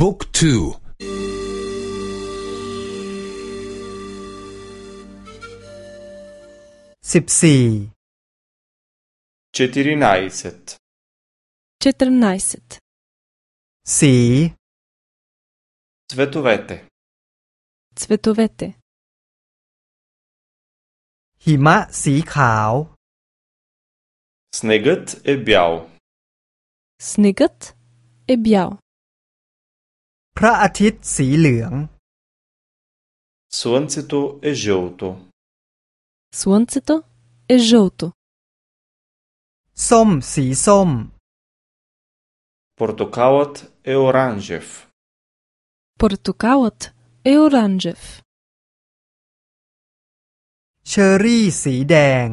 บุ๊กทูสิบสี่ четиринайсет, 14. สี цветовете, Цветовете. หิมะสีขาว снегът е бял, Снегът е бял. พระอาทิตย์สีเหลือง слънцето е жълто, Слънцето е жълто. ส้มสีส้ม портокалът е оранжев, Портокалът е оранжев. เชอร์รี่สีแดง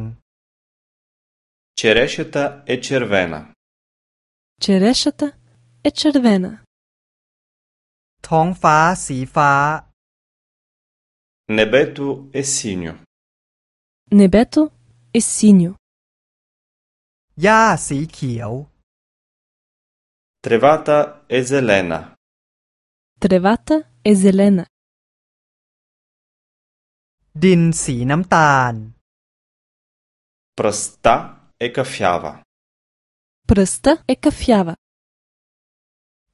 черешата е червена, Черешата е червена. ท้องฟ้าสีฟ้า небето е синьо, Небето е синьо. หญ้าสีเขียว тревата е зелена, Тревата е зелена. ดินสีน้ำตาล пръста е кафява, Пръста е кафява.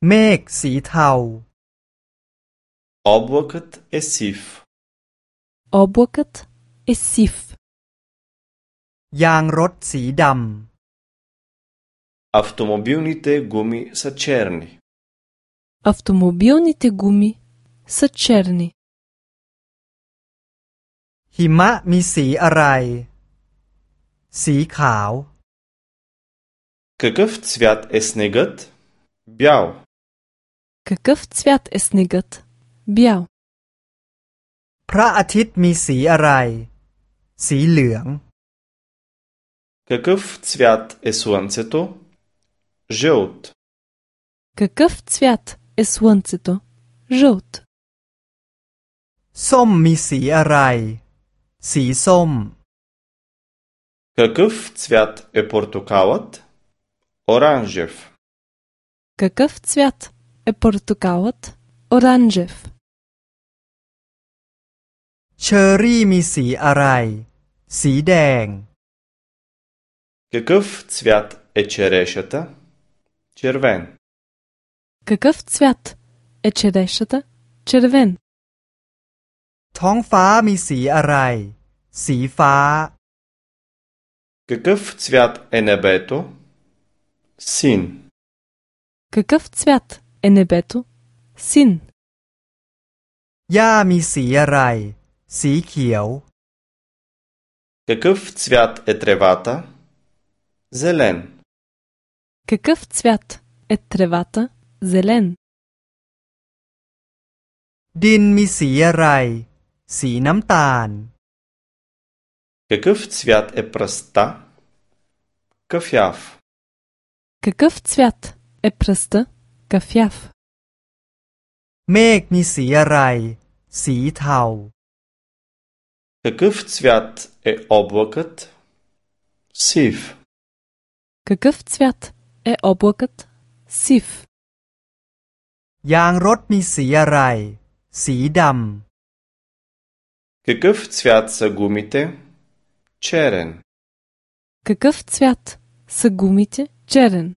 เมฆสีเทา облакът е сив, Облакът е сив. ยางรถสีด автомобилните гуми са черни, Автомобилните гуми са черни. ำหิมะมีสีอะไร สีขาว какъв цвят е снегът? Бял, Какъв цвят е снегът? Бял. พระอาทิตย์มีสีอะไร สีเหลือง какъв цвят е слънцето? Жълт, Какъв цвят е слънцето? Жълт. ส้มมีสีอะไร สีส้ม какъв цвят е портокалът? Оранжев. Какъв цвят е портокалът? Оранжев. เชอร์รี่มีสีอะไร สีแดง Какъв цвят е черешата? Червен. Какъв цвят е черешата? Червен. ท้องฟ้ามีสีอะไร สีฟ้า Какъв цвят е небето? Син. Какъв цвят е небето? Син. หญ้ามีสีอะไร สีเขียว Какъв цвят е тревата? Зелен. Какъв цвят е тревата? Зелен. ดินมีสีอะไร สีน้ำตาล Какъв цвят е пръста? Кафяв. Какъв цвят е пръста? Кафяв. เมฆมีสีอะไร สีเทา Какъв цвят е облакът? Сив. Какъв цвят е облакът? Сив. ยางรถมีสีอะไร สีด Какъв цвят са гумите? Черен. Какъв цвят са гумите? Черен.